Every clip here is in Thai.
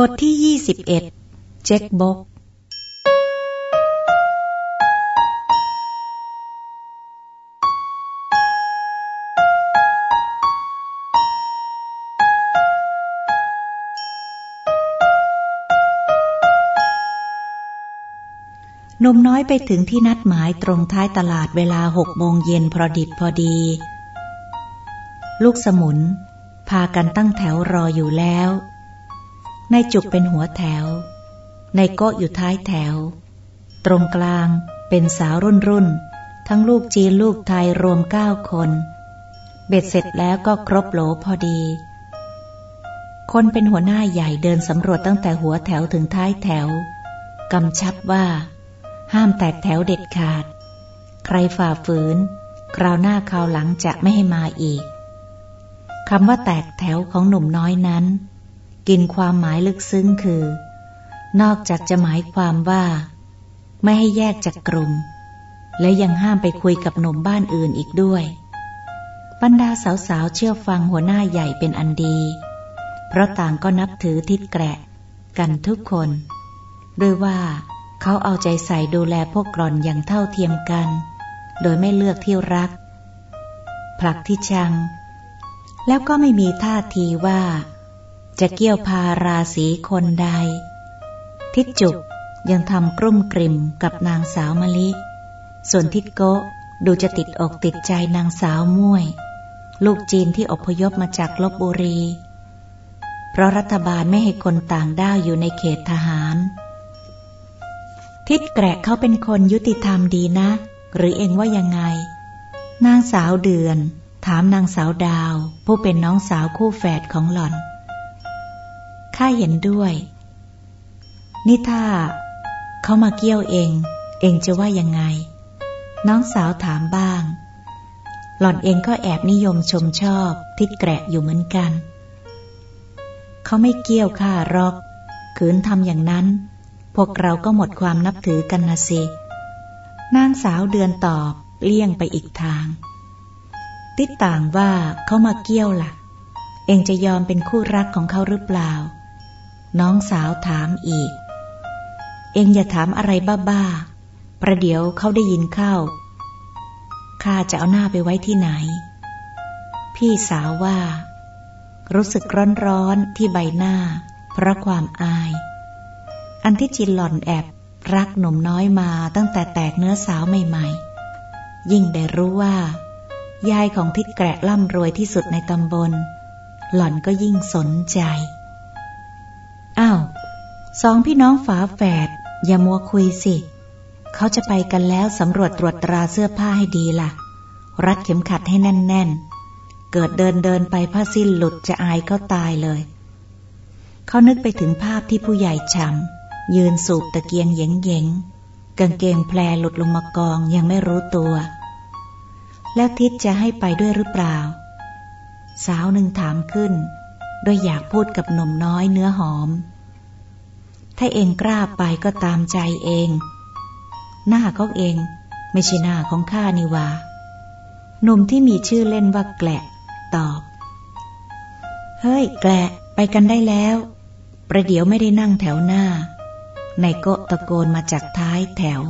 บทที่ยี่สิบเอ็ดเจ็คบก นมน้อยไปถึงที่นัดหมายตรงท้ายตลาดเวลาหกโมงเย็นพอดิบพอดี ลูกสมุน พากันตั้งแถวรออยู่แล้ว นายจุกเป็นหัวแถวนายโกอยู่ท้ายแถว ตรงกลางเป็นสาวรุ่นรุ่น ทั้งลูกจีนลูกไทยรวมเก้าคน เบ็ดเสร็จแล้วก็ครบโหลพอดี คนเป็นหัวหน้าใหญ่เดินสำรวจตั้งแต่หัวแถวถึงท้ายแถว กำชับว่า ห้ามแตกแถวเด็ดขาด ใครฝ่าฝืน คราวหน้าคราวหลังจะไม่ให้มาอีกคำว่าแตกแถวของหนุ่มน้อยนั้น กินความหมายลึกซึ้งคือ นอกจากจะหมายความว่า ไม่ให้แยกจากกลุ่ม และยังห้ามไปคุยกับหนุ่มบ้านอื่นอีกด้วย บรรดาสาวๆเชื่อฟังหัวหน้าใหญ่เป็นอันดี เพราะต่างก็นับถือทิดแกะ กันทุกคนด้วยว่าเขาเอาใจใส่ดูแลพวกกรอนอย่างเท่าเทียมกัน โดยไม่เลือกที่รัก ผลักที่ชัง แล้วก็ไม่มีท่าทีว่า จะเกี่ยวพาราศีคนใด ทิจุกยังทำกรุ่มกริ่มกับนางสาวมะลิ ส่วนทิดโกดูจะติดอกติดใจนางสาวม่วย ลูกจีนที่อพยพมาจากลบบุรี เพราะรัฐบาลไม่ให้คนต่างด้าวอยู่ในเขตทหาร ทิดแกรกเขาเป็นคนยุติธรรมดีนะ หรือเองว่ายังไง นางสาวเดือน ถามนางสาวดาว ผู้เป็นน้องสาวคู่แฝดของหล่อน ข้าเห็นด้วย นี่ถ้าเขามาเกี่ยวเอง เองจะว่ายังไง น้องสาวถามบ้าง หล่อนเองก็แอบนิยมชมชอบทิดแกะอยู่เหมือนกัน เขาไม่เกี่ยวข้ารอกขืนทำอย่างนั้น พวกเราก็หมดความนับถือกันนะสินางสาวเดือนตอบเลี่ยงไปอีกทาง ติดต่างว่าเขามาเกี่ยวละ่ะ เองจะยอมเป็นคู่รักของเขาหรือเปล่า น้องสาวถามอีก เองอย่าถามอะไรบ้าๆ ประเดี๋ยวเขาได้ยินเข้า ข้าจะเอาหน้าไปไว้ที่ไหน พี่สาวว่า รู้สึกร้อนๆที่ใบหน้า เพราะความอาย อันที่จินหล่อนแอบรักหนุ่มน้อยมาตั้งแต่แตกเนื้อสาวใหม่ๆ ยิ่งได้รู้ว่า ยายของทิดแกะร่ำรวยที่สุดในตำบล หล่อนก็ยิ่งสนใจ อ้าวสองพี่น้องฝาแฝดอย่ามัวคุยสิ เขาจะไปกันแล้วสำรวจตรวจตราเสื้อผ้าให้ดีละ่ะ รัดเข็มขัดให้แน่นๆ เกิดเดินเดินไปผ้าสิ้นหลุดจะอายเขาตายเลย เขานึกไปถึงภาพที่ผู้ใหญ่ช้ำยืนสูบตะเกียงเยงเยงกางเกงแพรหลุดลงมากองยังไม่รู้ตัว แล้วทิศจะให้ไปด้วยหรือเปล่า สาวหนึ่งถามขึ้น โดยอยากพูดกับหนุ่มน้อยเนื้อหอม ถ้าเองกล้าไปก็ตามใจเอง หน้าเขาเองไม่ใช่หน้าของข้านี่วาหนุ่มที่มีชื่อเล่นว่าแกละตอบ เฮ้ย แกละไปกันได้แล้ว ประเดี๋ยวไม่ได้นั่งแถวหน้า ในโกตะโกนมาจากท้ายแถว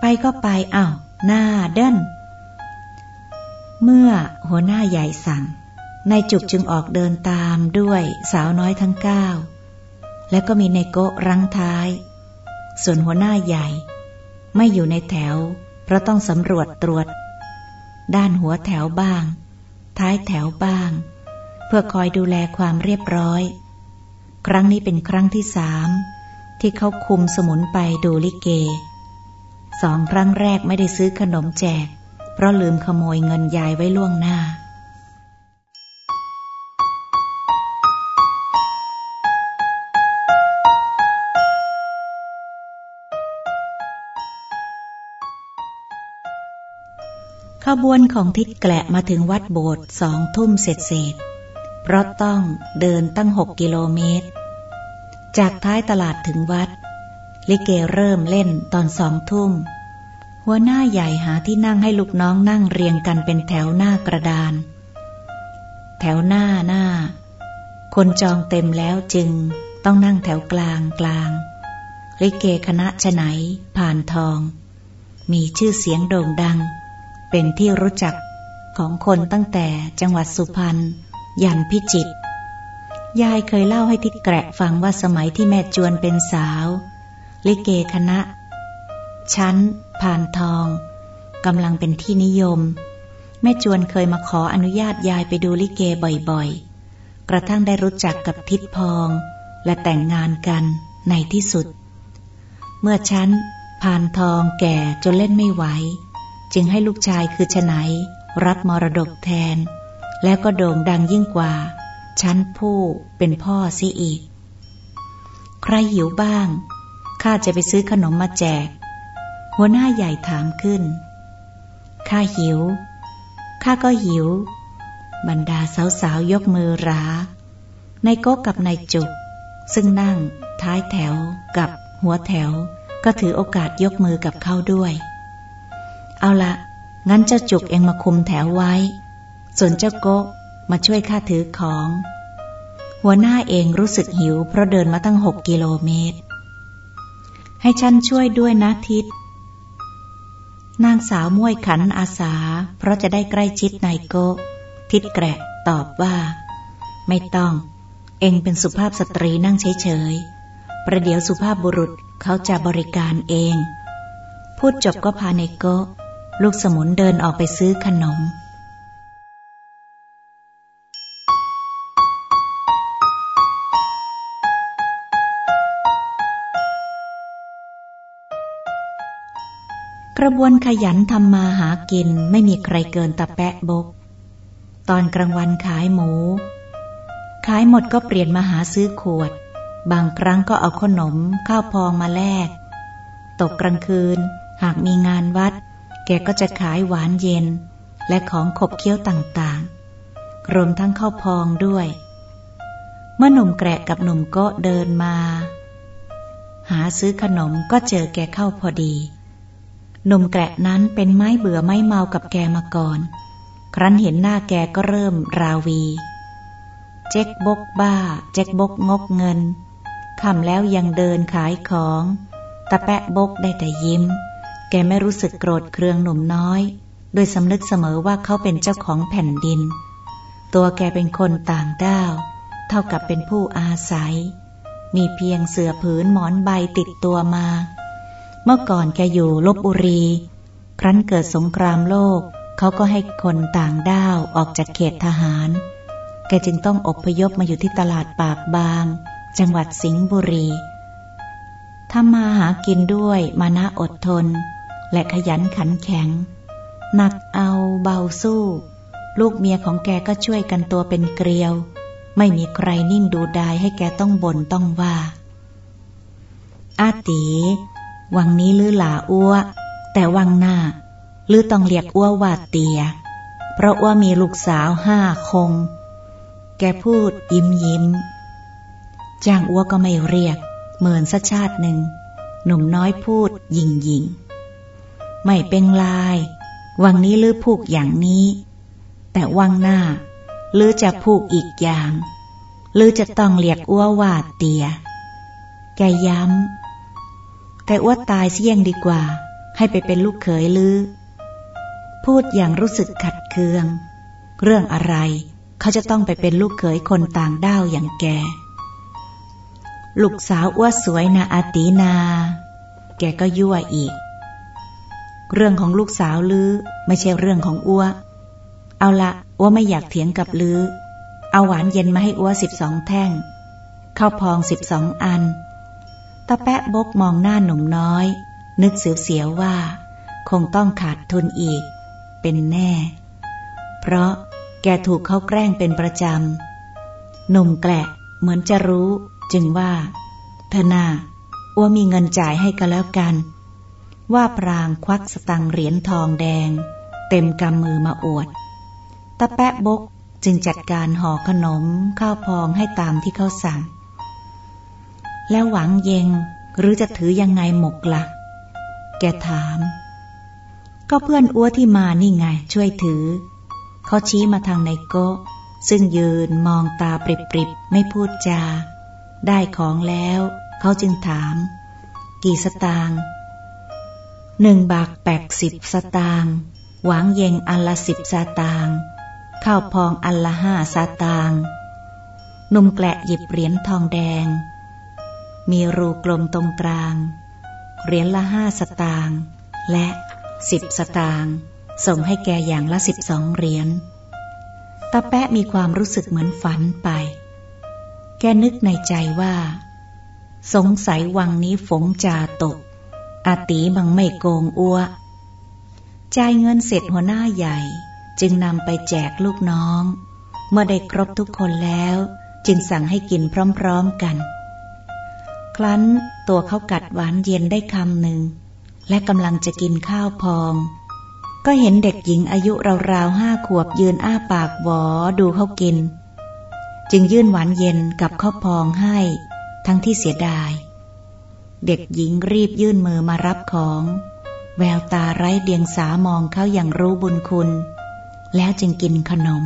ไปก็ไปอ้าวหน้าเดินเมื่อหัวหน้าใหญ่สั่ง นายจุกจึงออกเดินตามด้วยสาวน้อยทั้งเก้า และก็มีนายโกรังท้าย ส่วนหัวหน้าใหญ่ ไม่อยู่ในแถว เพราะต้องสำรวจตรวจ ด้านหัวแถวบ้าง ท้ายแถวบ้าง เพื่อคอยดูแลความเรียบร้อย ครั้งนี้เป็นครั้งที่สามที่เขาคุมสมุนไปดูลิเก สองครั้งแรกไม่ได้ซื้อขนมแจก เพราะลืมขโมยเงินยายไว้ล่วงหน้า ขบวนของทิศแกละมาถึงวัดโบสถ์สองทุ่มเสร็จเสร็จเพราะต้องเดินตั้งหกกิโลเมตร จากท้ายตลาดถึงวัด ลิเกเริ่มเล่นตอนสองทุ่ม หัวหน้าใหญ่หาที่นั่งให้ลูกน้องนั่งเรียงกันเป็นแถวหน้ากระดาน แถวหน้าหน้า คนจองเต็มแล้วจึงต้องนั่งแถวกลางกลาง ลิเกคณะชไหนผ่านทอง มีชื่อเสียงโด่งดัง เป็นที่รู้จักของคนตั้งแต่จังหวัดสุพรรณยันพิจิตรยายเคยเล่าให้ทิดแกะฟังว่าสมัยที่แม่จวนเป็นสาว ลิเกคณะ ชั้นผ่านทองกำลังเป็นที่นิยม แม่จวนเคยมาขออนุญาตยายไปดูลิเกบ่อยๆ กระทั่งได้รู้จักกับทิดพอง และแต่งงานกันในที่สุด เมื่อชั้นผ่านทองแก่จนเล่นไม่ไหว จึงให้ลูกชายคือชไหนรับมรดกแทน แล้วก็โด่งดังยิ่งกว่า ชั้นผู้เป็นพ่อซิอีก ใครหิวบ้างข้าจะไปซื้อขนมมาแจก หัวหน้าใหญ่ถามขึ้นข้าหิวข้าก็หิว บรรดาสาวๆยกมือราในโก๊กกับนายจุก ซึ่งนั่งท้ายแถวกับหัวแถว ก็ถือโอกาสยกมือกับเขาด้วย เอาละงั้นเจ้าจุกเองมาคุมแถวไว้ ส่วนเจ้าโกมาช่วยข้าถือของ หัวหน้าเองรู้สึกหิว เพราะเดินมาตั้งหกกิโลเมตร ให้ฉันช่วยด้วยนะทิศนางสาวม้วยขันอาสา เพราะจะได้ใกล้ชิดนายโกทิดแกระตอบว่า ไม่ต้อง เองเป็นสุภาพสตรีนั่งเฉยๆ ประเดี๋ยวสุภาพบุรุษเขาจะบริการเอง พูดจบก็พานายโก ลูกสมุนเดินออกไปซื้อขนม กระบวนขยันทำมาหากินไม่มีใครเกินตะแปะบก ตอนกลางวันขายหมู ขายหมดก็เปลี่ยนมาหาซื้อขวด บางครั้งก็เอาขนมข้าวพองมาแลก ตกกลางคืนหากมีงานวัด กก็จะขายหวานเย็น และของขบเคี้ยวต่างๆ รวมทั้งข้าวพองด้วย เมื่อหนุ่มแกะกับหนุ่มโกเดินมา หาซื้อขนมก็เจอแกเข้าพอดี หนุ่มแกะนั้นเป็นไม้เบื่อไม้เมากับแกมาก่อน ครั้นเห็นหน้าแกก็เริ่มราวี เจ๊กบกบ้า เจ๊กบกงกเงินคำแล้วยังเดินขายของ ตะแปะบกได้แต่ยิ้ม แกไม่รู้สึกโกรธเคืองหนุ่มน้อย โดยสำนึกเสมอว่าเขาเป็นเจ้าของแผ่นดิน ตัวแกเป็นคนต่างด้าว เท่ากับเป็นผู้อาศัย มีเพียงเสื่อผืนหมอนใบติดตัวมา เมื่อก่อนแกอยู่ลบบุรี ครั้นเกิดสงครามโลก เขาก็ให้คนต่างด้าวออกจากเขตทหาร แกจึงต้องอบพยพมาอยู่ที่ตลาดปากบาง จังหวัดสิงห์บุรีทำมาหากินด้วยมานะอดทน และขยันขันแข็ง หนักเอาเบาสู้ ลูกเมียของแกก็ช่วยกันตัวเป็นเกลียว ไม่มีใครนิ่งดูดายให้แกต้องบ่นต้องว่า อาตีวังนี้ลือหลาอ้ว แต่วังหน้าลือต้องเรียกอ้วว่าเตีย เพราะว่ามีลูกสาวห้าคง แกพูดยิ้มยิ้ม จ้างอ้วก็ไม่เรียกเหมือนสัชาติหนึ่ง หนุ่มน้อยพูดยิงยิง ไม่เป็นลาย วังนี้ลือผูกอย่างนี้ แต่วังหน้าลือจะผูกอีกอย่างลือจะต้องเรียกอ้ววาเตีย แกย้ำ แต่อ้วตายเสี่ยงดีกว่า ให้ไปเป็นลูกเขยลือ พูดอย่างรู้สึกขัดเคือง เรื่องอะไรเขาจะต้องไปเป็นลูกเขยคนต่างด้าวอย่างแก ลูกสาวอ้วสวยนะอาตีนา แกก็ยั่วอีก เรื่องของลูกสาวลือ ไม่ใช่เรื่องของอ้ว เอาละอ้วไม่อยากเถียงกับลือ เอาหวานเย็นมาให้อ้วสิบสองแท่ง ข้าวพองสิบสองอัน ตะแปะบกมองหน้าหนุ่มน้อย นึกเสียวๆว่า คงต้องขาดทุนอีก เป็นแน่ เพราะแกถูกเขาแกล้งเป็นประจำ หนุ่มแกละเหมือนจะรู้ จึงว่า เธอนาอ้วมีเงินจ่ายให้กันแล้วกัน ว่าพรางควักสตังเหรียญทองแดง เต็มกำมือมาอวด ตะแปะบกจึงจัดการห่อขนมข้าวพองให้ตามที่เขาสั่ง แล้วหวังเยงหรือจะถือยังไงหมกละ่ะ แกถาม ก็เพื่อนอ้วที่มานี่ไง ช่วยถือ เขาชี้มาทางในโกซึ่งยืนมองตาปริบๆ ไม่พูดจา ได้ของแล้ว เขาจึงถาม กี่สตางค์ หนึ่งบาทแปดสิบสตางค์หวังเยงอันละสิบสตางค์ข้าวพองอันละห้าสตางค์หนุ่มแกละหยิบเหรียญทองแดง มีรูกลมตรงกลาง เหรียญละห้าสตางค์และสิบสตางค์ส่งให้แกอย่างละสิบสองเหรียญตาแปะมีความรู้สึกเหมือนฝันไป แกนึกในใจว่า สงสัยวังนี้ฝงจาตก อาตีบังไม่โกงอัวจ่ายเงินเสร็จหัวหน้าใหญ่ จึงนำไปแจกลูกน้อง เมื่อได้ครบทุกคนแล้ว จึงสั่งให้กินพร้อมๆกัน ครั้นตัวเขากัดหวานเย็นได้คำหนึ่ง และกำลังจะกินข้าวพอง ก็เห็นเด็กหญิงอายุราวๆห้าขวบยืนอ้าปากหวอดูเขากิน จึงยื่นหวานเย็นกับข้าวพองให้ ทั้งที่เสียดาย เด็กหญิงรีบยื่นมือมารับของ แววตาไร้เดียงสามองเขาอย่างรู้บุญคุณ แล้วจึงกินขนม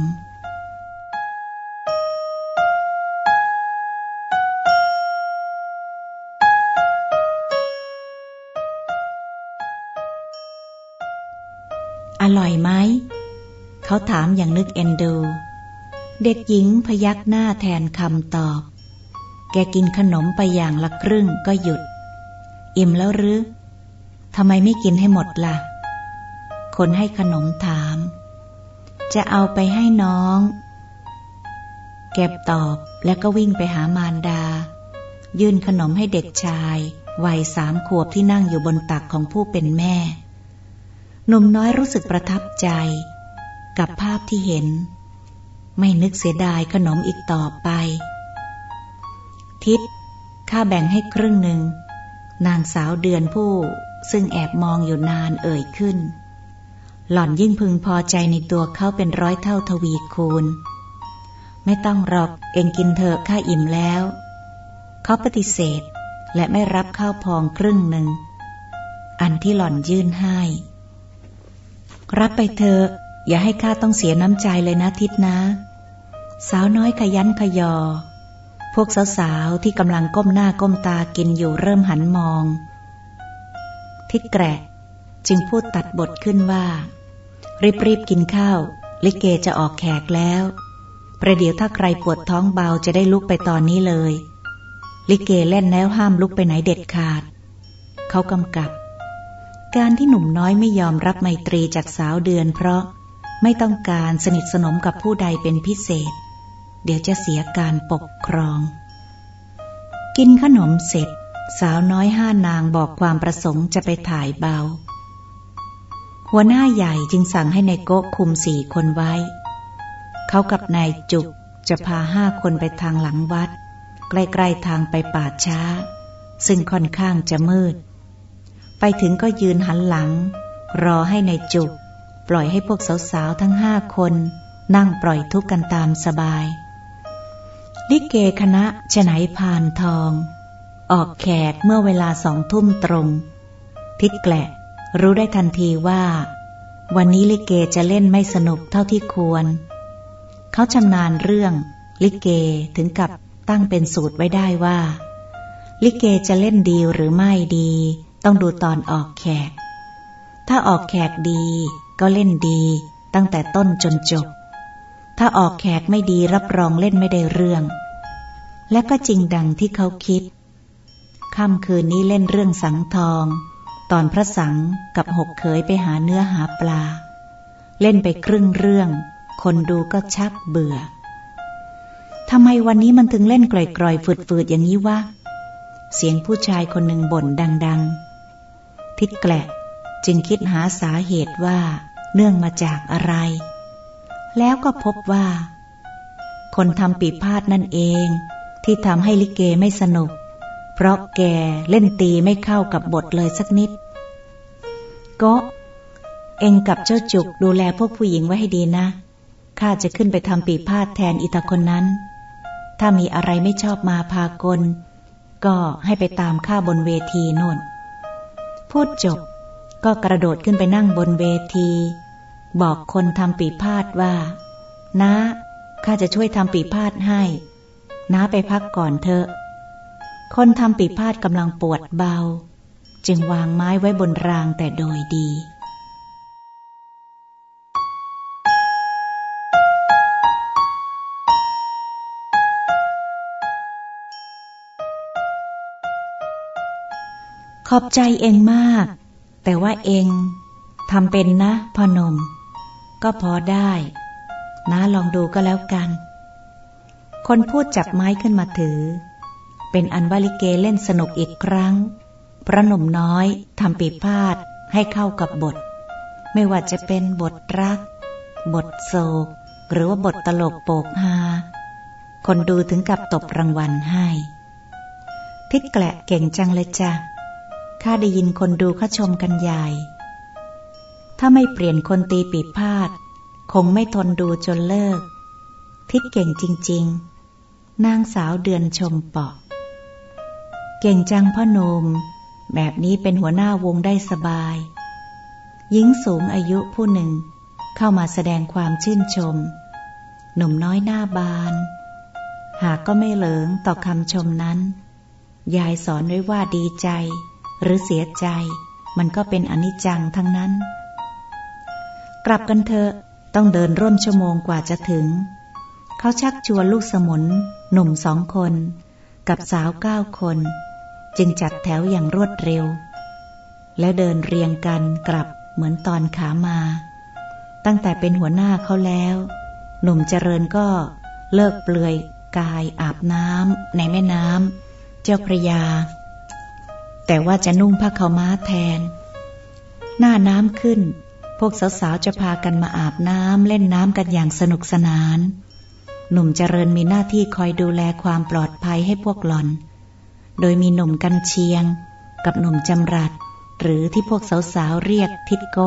อร่อยไหม เขาถามอย่างนึกเอ็นดู เด็กหญิงพยักหน้าแทนคำตอบ แกกินขนมไปอย่างละครึ่งก็หยุด อิ่มแล้วหรือทำไมไม่กินให้หมดละ่ะ คนให้ขนมถาม จะเอาไปให้น้อง แก็บตอบแล้วก็วิ่งไปหามารดา ยื่นขนมให้เด็กชาย วัยสามขวบที่นั่งอยู่บนตักของผู้เป็นแม่ หนุ่มน้อยรู้สึกประทับใจ กับภาพที่เห็น ไม่นึกเสียดายขนมอีกต่อไป ทิศข้าแบ่งให้ครึ่งหนึ่ง นางสาวเดือนผู้ ซึ่งแอบมองอยู่นานเอ่ยขึ้น หล่อนยิ่งพึงพอใจในตัวเขาเป็นร้อยเท่าทวีคูณ ไม่ต้องหรอกเองกินเถอะข้าอิ่มแล้ว เขาปฏิเสธและไม่รับข้าวพองครึ่งหนึ่ง อันที่หล่อนยื่นให้ รับไปเถอะ อย่าให้ข้าต้องเสียน้ำใจเลยนะทิดนะ สาวน้อยขยันขยอ พวกสาวๆที่กำลังก้มหน้าก้มตากินอยู่เริ่มหันมอง ทิดแกรจึงพูดตัดบทขึ้นว่า รีบๆกินข้าว ลิเกจะออกแขกแล้ว ประเดี๋ยวถ้าใครปวดท้องเบาจะได้ลุกไปตอนนี้เลย ลิเกเล่นแล้วห้ามลุกไปไหนเด็ดขาด เขากำกับ การที่หนุ่มน้อยไม่ยอมรับไมตรีจากสาวเดือนเพราะไม่ต้องการสนิทสนมกับผู้ใดเป็นพิเศษ เดี๋ยวจะเสียการปกครอง กินขนมเสร็จ สาวน้อยห้านางบอกความประสงค์จะไปถ่ายเบา หัวหน้าใหญ่จึงสั่งให้ในโก๊คุมสี่คนไว้ เขากับนายจุกจะพาห้าคนไปทางหลังวัด ใกล้ๆทางไปป่าช้า ซึ่งค่อนข้างจะมืด ไปถึงก็ยืนหันหลัง รอให้ในจุก ปล่อยให้พวกสาวๆทั้งห้าคน นั่งปล่อยทุกกันตามสบาย ลิเกคณะฉไนพานทอง ออกแขกเมื่อเวลาสองทุ่มตรง ทิดแกละ รู้ได้ทันทีว่า วันนี้ลิเกจะเล่นไม่สนุกเท่าที่ควร เขาชำนาญเรื่อง ลิเกถึงกับตั้งเป็นสูตรไว้ได้ว่า ลิเกจะเล่นดีหรือไม่ดี ต้องดูตอนออกแขก ถ้าออกแขกดีก็เล่นดีตั้งแต่ต้นจนจบ ถ้าออกแขกไม่ดีรับรองเล่นไม่ได้เรื่อง และก็จริงดังที่เขาคิด ค่ำคืนนี้เล่นเรื่องสังทอง ตอนพระสังกับหกเขยไปหาเนื้อหาปลา เล่นไปครึ่งเรื่อง คนดูก็ชักเบื่อทำไมวันนี้มันถึงเล่นกร่อยๆฝืดๆอย่างนี้วะ เสียงผู้ชายคนหนึ่งบ่นดัง ๆ ทิดแกละจึงคิดหาสาเหตุว่า เนื่องมาจากอะไร แล้วก็พบว่า คนทำปีพาดนั่นเอง ที่ทำให้ลิเกไม่สนุก เพราะแกเล่นตีไม่เข้ากับบทเลยสักนิด ก็เองกับเจ้าจุกดูแลพวกผู้หญิงไว้ให้ดีนะ ข้าจะขึ้นไปทำปีพาดแทนอิตาคนนั้น ถ้ามีอะไรไม่ชอบมาพากล ก็ให้ไปตามข้าบนเวทีโน่น พูดจบก็กระโดดขึ้นไปนั่งบนเวที บอกคนทำปีพาดว่านะข้าจะช่วยทำปีพาดให้น้าไปพักก่อนเถอะ คนทำปีพาดกำลังปวดเบา จึงวางไม้ไว้บนรางแต่โดยดีขอบใจเองมาก แต่ว่าเองทำเป็นนะพ่อนม ก็พอได้นะลองดูก็แล้วกัน คนพูดจับไม้ขึ้นมาถือ เป็นอันวาลิเกเล่นสนุกอีกครั้ง พระหนุ่มน้อยทำปีพาดให้เข้ากับบท ไม่ว่าจะเป็นบทรัก บทโศก หรือว่าบทตลกโปกฮาคนดูถึงกับตบรางวัลให้ทิดแกละเก่งจังเลยจ้ะข้าได้ยินคนดูเขาชมกันใหญ่ ถ้าไม่เปลี่ยนคนตีปีพาดคงไม่ทนดูจนเลิก ทิดเก่งจริง ๆ นางสาวเดือนชมเปาะ เก่งจังพ่อหนุ่มแบบนี้เป็นหัวหน้าวงได้สบาย หญิงสูงอายุผู้หนึ่ง เข้ามาแสดงความชื่นชม หนุ่มน้อยหน้าบาน หากก็ไม่เหลิงต่อคำชมนั้น ยายสอนไว้ว่าดีใจ หรือเสียใจ มันก็เป็นอนิจจังทั้งนั้น กลับกันเถอะ ต้องเดินร่วมชั่วโมงกว่าจะถึง เขาชักชวนลูกสมุน หนุ่มสองคน กับสาวเก้าคน จึงจัดแถวอย่างรวดเร็ว แล้วเดินเรียงกันกลับเหมือนตอนขามา ตั้งแต่เป็นหัวหน้าเขาแล้ว หนุ่มเจริญก็เลิกเปลือยกายอาบน้ำในแม่น้ำเจ้าพระยา แต่ว่าจะนุ่งผ้าขาวม้าแทน หน้าน้ำขึ้น พวกสาวๆจะพากันมาอาบน้ำเล่นน้ำกันอย่างสนุกสนาน หนุ่มเจริญมีหน้าที่คอยดูแลความปลอดภัยให้พวกหล่อน โดยมีหนุ่มกันเชียง กับหนุ่มจำรัด หรือที่พวกสาวๆเรียกทิดโก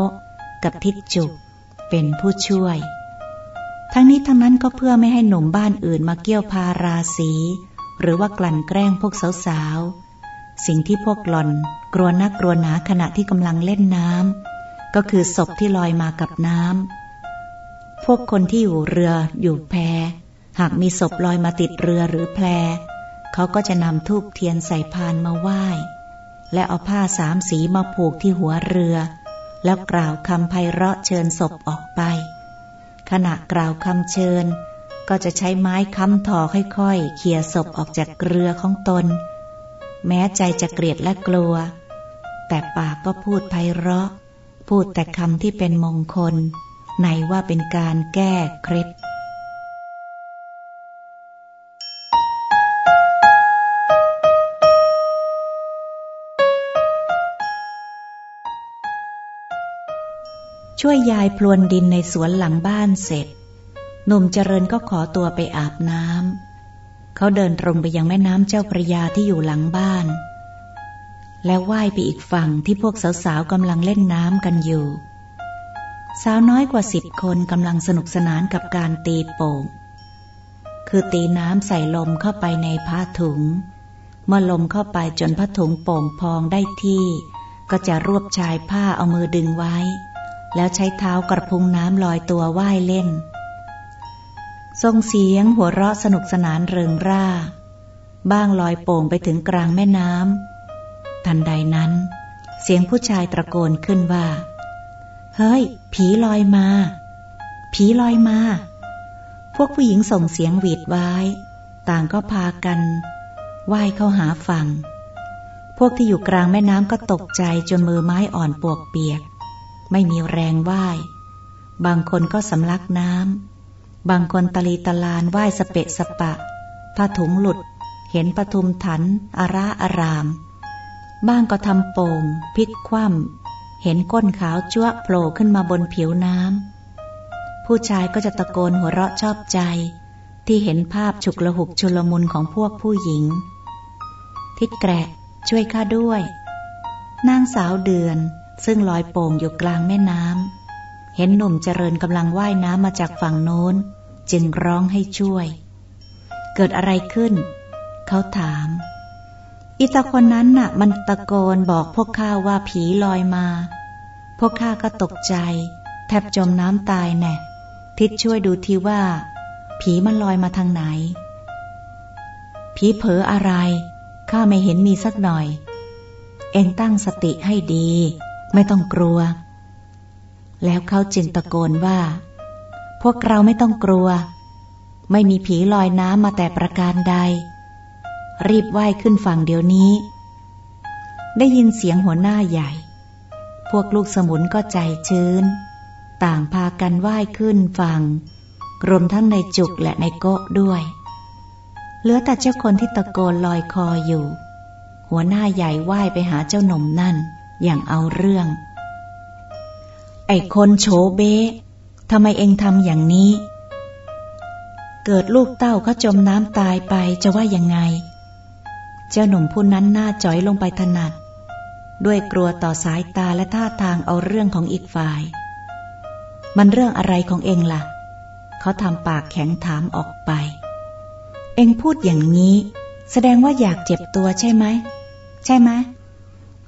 กับทิดจุก เป็นผู้ช่วย ทั้งนี้ทั้งนั้นก็เพื่อไม่ให้หนุ่มบ้านอื่นมาเกี่ยวพาราสีหรือว่ากลั่นแกล้งพวกสาวๆสิ่งที่พวกหล่อน กลัวนักกลัวหนาขณะที่กำลังเล่นน้ำ ก็คือศพที่ลอยมากับน้ำ พวกคนที่อยู่เรืออยู่แพ หากมีศพลอยมาติดเรือหรือแพเขาก็จะนำทูบเทียนใส่พานมาไหว้ และเอาผ้าสามสีมาผูกที่หัวเรือ แล้วกล่าวคำไพเราะเชิญศพออกไป ขณะกล่าวคำเชิญ ก็จะใช้ไม้ค้ำถอค่อยๆเขี่ยศพออกจากเรือของตน แม้ใจจะเกลียดและกลัว แต่ปากก็พูดไพเราะ พูดแต่คำที่เป็นมงคล ไหนว่าเป็นการแก้เคล็ดช่วยยายพลวนดินในสวนหลังบ้านเสร็จ หนุ่มเจริญก็ขอตัวไปอาบน้ำ เขาเดินตรงไปยังแม่น้ำเจ้าพระยาที่อยู่หลังบ้าน แล้วว่ายไปอีกฝั่งที่พวกสาวๆกำลังเล่นน้ำกันอยู่ สาวน้อยกว่าสิบคนกำลังสนุกสนานกับการตีโป่ง คือตีน้ำใส่ลมเข้าไปในผ้าถุง เมื่อลมเข้าไปจนผ้าถุงโป่งพองได้ที่ ก็จะรวบชายผ้าเอามือดึงไว้ แล้วใช้เท้ากระพุ้งน้ำลอยตัวว่ายเล่น ทรงเสียงหัวเราะสนุกสนานเริงร่า บ้างลอยโป่งไปถึงกลางแม่น้ำ ทันใดนั้น เสียงผู้ชายตะโกนขึ้นว่า เฮ้ย ผีลอยมา ผีลอยมา พวกผู้หญิงส่งเสียงหวีดไว้ต่างก็พากันว่ายเข้าหาฝั่ง พวกที่อยู่กลางแม่น้ำก็ตกใจจนมือไม้อ่อนปวกเปียก ไม่มีแรงว่าย บางคนก็สำลักน้ำ บางคนตะลีตะลานไหว้สเปะสปะผ้าถุงหลุด เห็นปทุมถันอาราอาราม บ้างก็ทำโป่งพลิกคว่ำเห็นก้นขาวจ้วโผล่ขึ้นมาบนผิวน้ำผู้ชายก็จะตะโกนหัวเราะชอบใจ ที่เห็นภาพฉุกละหุกชุลมุนของพวกผู้หญิง ทิดแกะช่วยข้าด้วย นางสาวเดือนซึ่งลอยโป่งอยู่กลางแม่น้ำเห็นหนุ่มเจริญกำลังว่ายน้ำมาจากฝั่งโน้น จึงร้องให้ช่วย เกิดอะไรขึ้น เขาถาม อีตาคนนั้นน่ะ มันตะโกนบอกพวกข้าว่าผีลอยมา พวกข้าก็ตกใจ แทบจมน้ำตายแน่ทิดช่วยดูทีว่า ผีมันลอยมาทางไหน ผีเผลออะไร ข้าไม่เห็นมีสักหน่อย เองตั้งสติให้ดี ไม่ต้องกลัว แล้วเขาจึงตะโกนว่า พวกเราไม่ต้องกลัว ไม่มีผีลอยน้ำมาแต่ประการใด รีบไหว้ขึ้นฝั่งเดี๋ยวนี้ ได้ยินเสียงหัวหน้าใหญ่ พวกลูกสมุนก็ใจชื้น ต่างพากันไหว้ขึ้นฝั่ง รวมทั้งในจุกและในโกะด้วย เหลือแต่เจ้าคนที่ตะโกนลอยคออยู่ หัวหน้าใหญ่ไหว้ไปหาเจ้าหนุ่มนั่น อย่างเอาเรื่อง ไอ้คนโฉเบ้ทำไมเองทำอย่างนี้เกิดลูกเต้าเขาจมน้ำตายไปจะว่ายังไง เจ้าหนุ่มผู้นั้นหน้าจ้อยลงไปถนัด ด้วยกลัวต่อสายตาและท่าทางเอาเรื่องของอีกฝ่าย มันเรื่องอะไรของเองละ่ะ เขาทำปากแข็งถามออกไป เองพูดอย่างนี้ แสดงว่าอยากเจ็บตัวใช่ไหม ใช่ไหม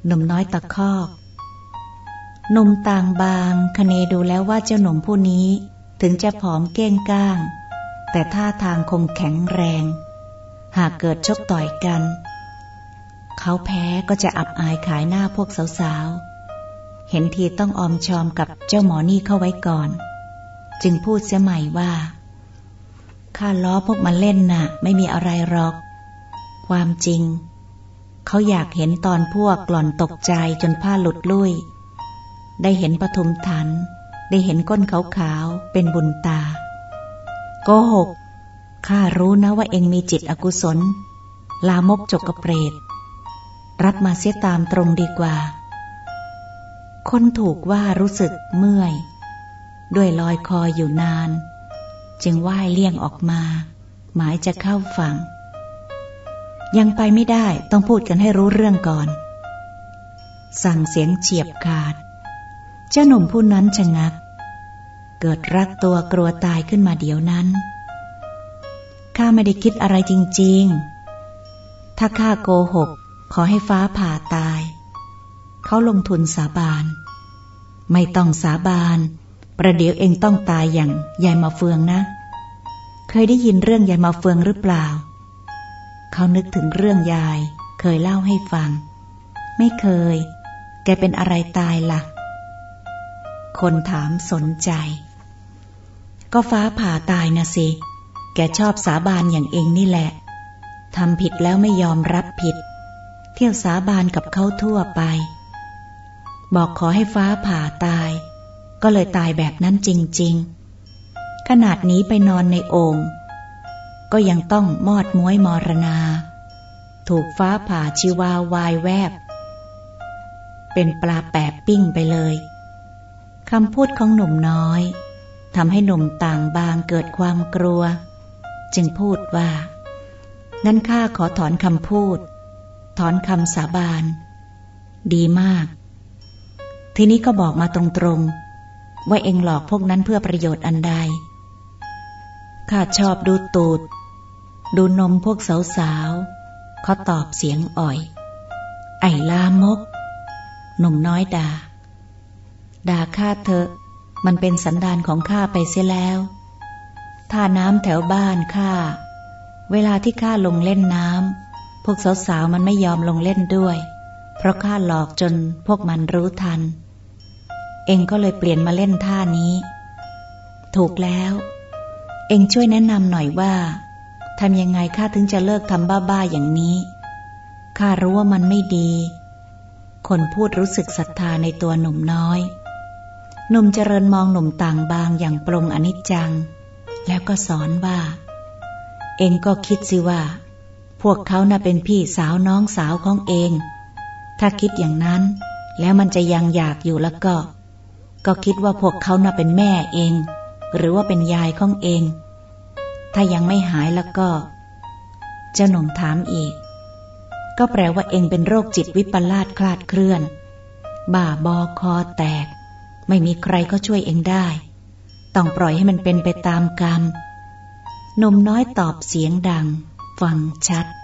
หนุ่มน้อยตะคอกหนุ่มต่างบางคเนดูแล้วว่าเจ้าหนุ่มผู้นี้ถึงจะผอมเก้งก้าง แต่ท่าทางคงแข็งแรง หากเกิดชกต่อยกัน เขาแพ้ก็จะอับอายขายหน้าพวกสาวๆ เห็นทีต้องออมชอมกับเจ้าหมอนี่เข้าไว้ก่อน จึงพูดเสียใหม่ว่า ข้าล้อพวกมันเล่นนะ่ะ ไม่มีอะไรหรอก ความจริง เขาอยากเห็นตอนพวกกล่อนตกใจจนผ้าหลุดลุ่ย ได้เห็นปทุมทัน ได้เห็นก้นขาวๆ เป็นบุญตา โกหกข้ารู้นะว่าเองมีจิตอกุศล ลามกจกกระเปรต รับมาเสียตามตรงดีกว่า คนถูกว่ารู้สึกเมื่อย ด้วยลอยคออยู่นาน จึงว่ายเลี่ยงออกมา หมายจะเข้าฝั่ง ยังไปไม่ได้ต้องพูดกันให้รู้เรื่องก่อน สั่งเสียงเฉียบขาด เจ้าหนุ่มผู้นั้นชะงัก เกิดรักตัวกลัวตายขึ้นมาเดี๋ยวนั้นข้าไม่ได้คิดอะไรจริง ๆ ถ้าข้าโกหก ขอให้ฟ้าผ่าตาย เขาลงทุนสาบาน ไม่ต้องสาบาน ประเดี๋ยวเองต้องตายอย่างยายมาเฟืองนะ เคยได้ยินเรื่องยายมาเฟืองหรือเปล่า เขานึกถึงเรื่องยาย เคยเล่าให้ฟัง ไม่เคย แกเป็นอะไรตายละ่ะ คนถามสนใจ ก็ฟ้าผ่าตายนะสิ แกชอบสาบานอย่างเองนี่แหละทำผิดแล้วไม่ยอมรับผิด ที่ยวสาบานกับเขาทั่วไป บอกขอให้ฟ้าผ่าตาย ก็เลยตายแบบนั้นจริง ๆ ขนาดนี้ไปนอนในโอ่งก็ยังต้องมอดม้วยมรณา ถูกฟ้าผ่าชีวาวายแวบ เป็นปลาแปบปิ้งไปเลยคำพูดของหนุ่มน้อยทำให้หนุ่มต่างบางเกิดความกลัว จึงพูดว่างั้นข้าขอถอนคำพูด ถอนคำสาบาน ดีมาก ทีนี้ก็บอกมาตรงๆ ว่าเองหลอกพวกนั้นเพื่อประโยชน์อันใด ข้าชอบดูตูด ดูนมพวกสาวๆเขาตอบเสียงอ่อย ไอ้ลามก หนุ่มน้อยด่า ด่าข้าเถอะ มันเป็นสันดานของข้าไปเสียแล้วท่าน้ำแถวบ้านข้า เวลาที่ข้าลงเล่นน้ำ วกสาวๆมันไม่ยอมลงเล่นด้วย เพราะข้าหลอกจนพวกมันรู้ทัน เองก็เลยเปลี่ยนมาเล่นท่านี้ ถูกแล้ว เองช่วยแนะนำหน่อยว่าทำยังไงข้าถึงจะเลิกทำบ้าๆอย่างนี้ข้ารู้ว่ามันไม่ดี คนพูดรู้สึกศรัทธาในตัวหนุ่มน้อย หนุ่มเจริญมองหนุ่มต่างบางอย่างปรงอนิจจัง แล้วก็สอนว่า เองก็คิดสิว่า พวกเขาน่ะเป็นพี่สาวน้องสาวของเอง ถ้าคิดอย่างนั้น แล้วมันจะยังอยากอยู่แล้วก็ ก็คิดว่าพวกเขาน่ะเป็นแม่เอง หรือว่าเป็นยายของเอง ถ้ายังไม่หายแล้วก็ เจ้าหนุ่มถามอีก ก็แปลว่าเองเป็นโรคจิตวิปลาสคลาดเคลื่อนบ้าบอคอแตก ไม่มีใครก็ช่วยเองได้ ต้องปล่อยให้มันเป็นไปตามกรรมนมน้อยตอบเสียงดัง ฟังชัด